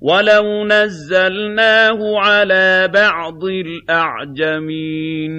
وَلَوْ نَزَّلْنَاهُ عَلَىٰ بَعْضِ الْأَعْجَمِينَ